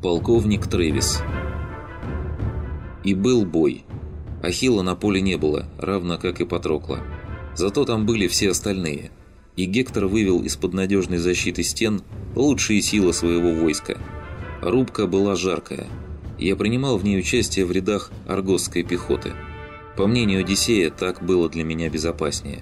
Полковник Трэвис. И был бой. Ахилла на поле не было, равно как и Патрокла. Зато там были все остальные. И Гектор вывел из-под надежной защиты стен лучшие силы своего войска. Рубка была жаркая. Я принимал в ней участие в рядах аргосской пехоты. По мнению Одиссея, так было для меня безопаснее.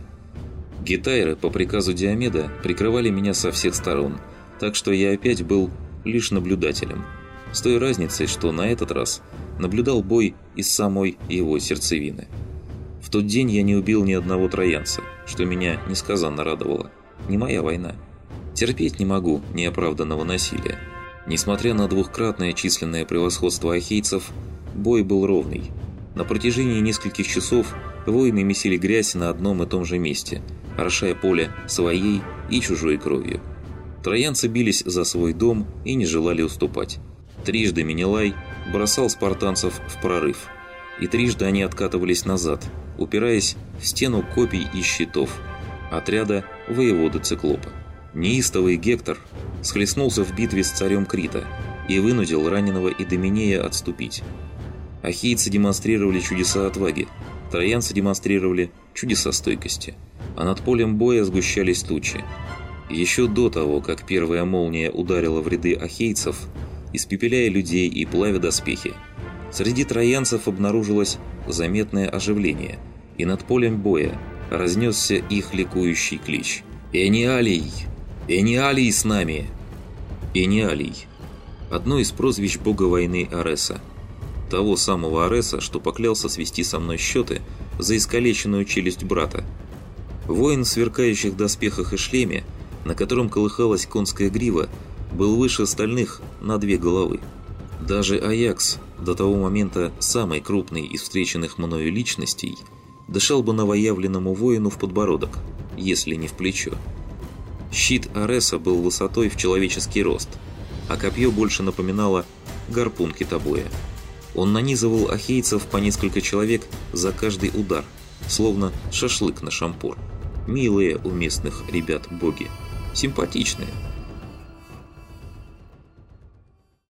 Гитайры по приказу Диомеда прикрывали меня со всех сторон, так что я опять был лишь наблюдателем – с той разницей, что на этот раз наблюдал бой из самой его сердцевины. В тот день я не убил ни одного троянца, что меня несказанно радовало. Не моя война. Терпеть не могу неоправданного насилия. Несмотря на двухкратное численное превосходство ахейцев, бой был ровный. На протяжении нескольких часов воины месили грязь на одном и том же месте, орошая поле своей и чужой кровью. Троянцы бились за свой дом и не желали уступать. Трижды Менелай бросал спартанцев в прорыв, и трижды они откатывались назад, упираясь в стену копий и щитов отряда воеводы Циклопа. Неистовый Гектор схлестнулся в битве с царем Крита и вынудил раненого Идоминея отступить. Ахейцы демонстрировали чудеса отваги, троянцы демонстрировали чудеса стойкости, а над полем боя сгущались тучи. Еще до того, как первая молния ударила в ряды ахейцев, испепеляя людей и плавя доспехи. Среди троянцев обнаружилось заметное оживление, и над полем боя разнесся их ликующий клич. «Эниалий! Эниалий с нами!» Эниалий – одно из прозвищ бога войны Ареса. Того самого Ареса, что поклялся свести со мной счеты за искалеченную челюсть брата. Воин в сверкающих доспехах и шлеме, на котором колыхалась конская грива, был выше остальных на две головы. Даже Аякс, до того момента самый крупный из встреченных мною личностей, дышал бы новоявленному воину в подбородок, если не в плечо. Щит Ареса был высотой в человеческий рост, а копье больше напоминало гарпун китобоя. Он нанизывал ахейцев по несколько человек за каждый удар, словно шашлык на шампур. Милые у местных ребят боги, симпатичные –